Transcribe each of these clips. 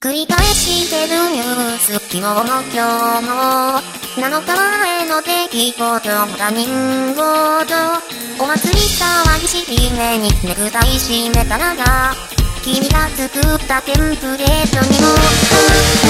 繰り返してるニュース、昨日も今日も、7日前の出来事、も他人事。お祭り騒ぎしめにネクタイ締めたらが、君が作ったテンプレートにも、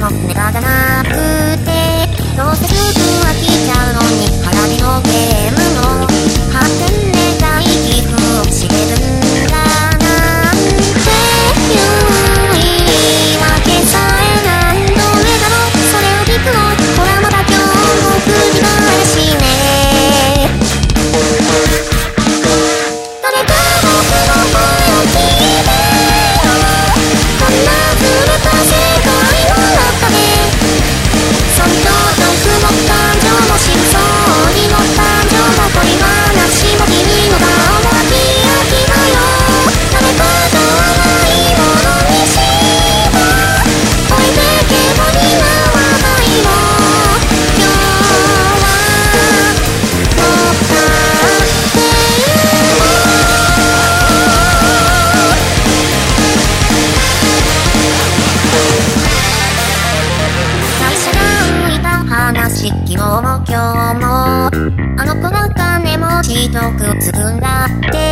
time of Nevada. 毒をつぶんだって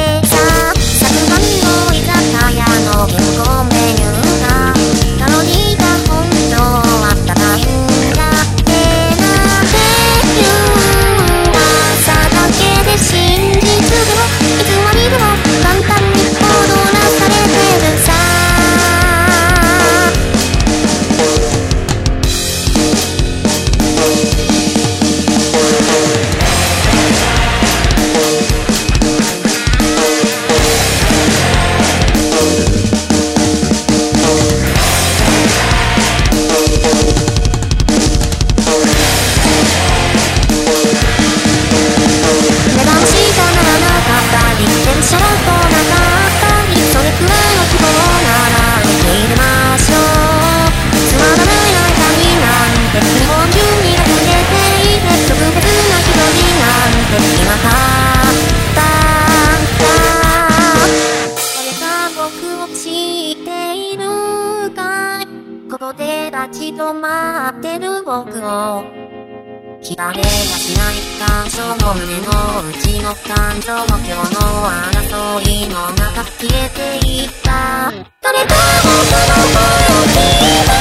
立ち止まってる僕を。切られやしない感傷の胸の内の感情も今日の争いの中消えていった。誰か僕の声を聞いた